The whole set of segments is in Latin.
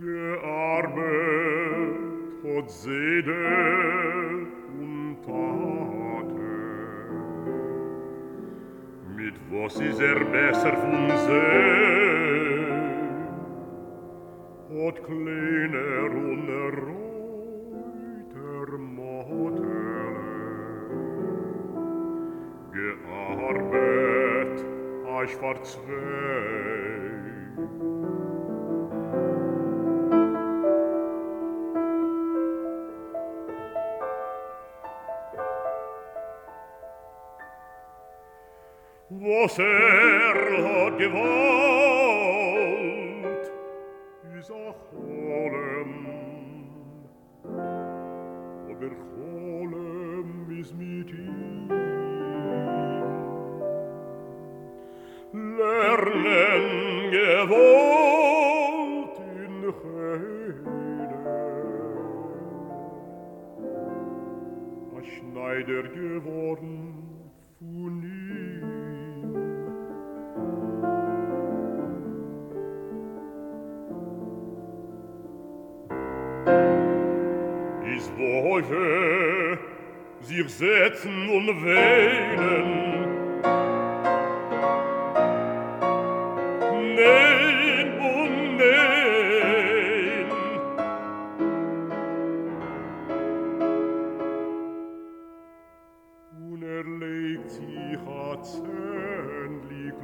gearbet hot sede und mit was er besser von se. Hot kleiner und reuter motel gearbet was er hat gewollt, is a holem. Aber holem is mit ihm. Lernen gewollt in Heide, a Schneider geworden, von Woche sich setzen und weinen. Nein und nein. Und er legt sich a zähnlich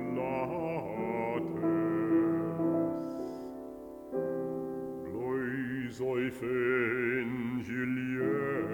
Seufen Julien